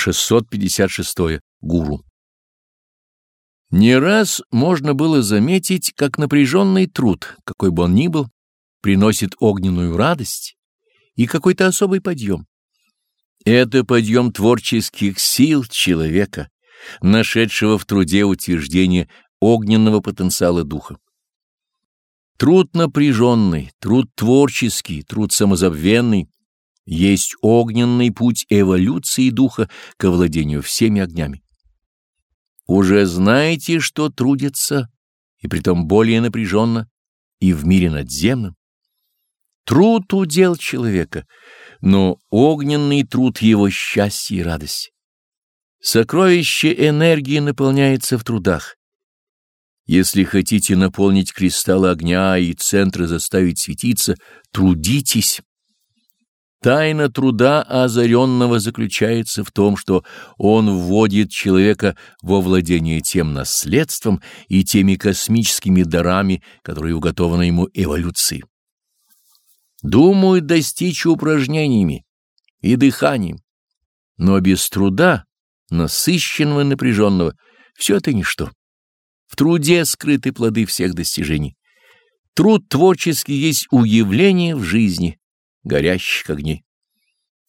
656. Гуру. Не раз можно было заметить, как напряженный труд, какой бы он ни был, приносит огненную радость и какой-то особый подъем. Это подъем творческих сил человека, нашедшего в труде утверждение огненного потенциала духа. Труд напряженный, труд творческий, труд самозабвенный есть огненный путь эволюции духа к овладению всеми огнями. Уже знаете, что трудится, и притом более напряженно, и в мире надземном. Труд удел человека, но огненный труд его счастье и радость. Сокровище энергии наполняется в трудах. Если хотите наполнить кристаллы огня и центры заставить светиться, трудитесь. Тайна труда озаренного заключается в том, что он вводит человека во владение тем наследством и теми космическими дарами, которые уготованы ему эволюцией. Думают достичь упражнениями и дыханием, но без труда, насыщенного и напряженного, все это ничто. В труде скрыты плоды всех достижений. Труд творческий есть уявление в жизни, горящих огней.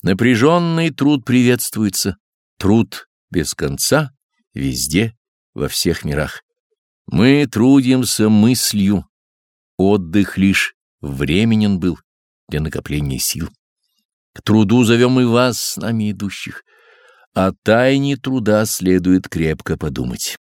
Напряженный труд приветствуется, труд без конца, везде, во всех мирах. Мы трудимся мыслью, отдых лишь временен был для накопления сил. К труду зовем и вас, с нами идущих. О тайне труда следует крепко подумать.